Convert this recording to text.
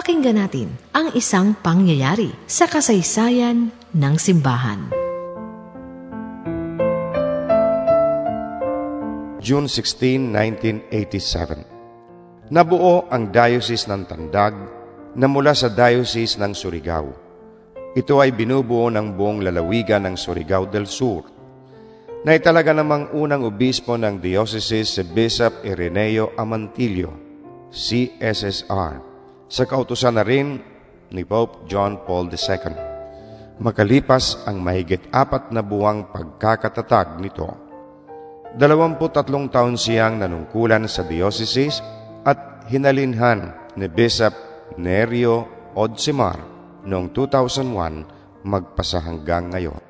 Pakinggan natin ang isang pangyayari sa kasaysayan ng simbahan. June 16, 1987 Nabuo ang Diocese ng Tandag na mula sa Diocese ng Surigao. Ito ay binubuo ng buong lalawigan ng Surigao del Sur na italaga namang unang obispo ng diocese si Bishop Ireneo Amantillo, CSSR, sa kautusan na rin ni Pope John Paul II. Makalipas ang mahigit apat na buwang pagkakatatag nito, dalawamputatlong taon siyang nanungkulan sa diocese at hinalinhan ni Bishop Nerio Odsimar noong 2001 magpasa hanggang ngayon.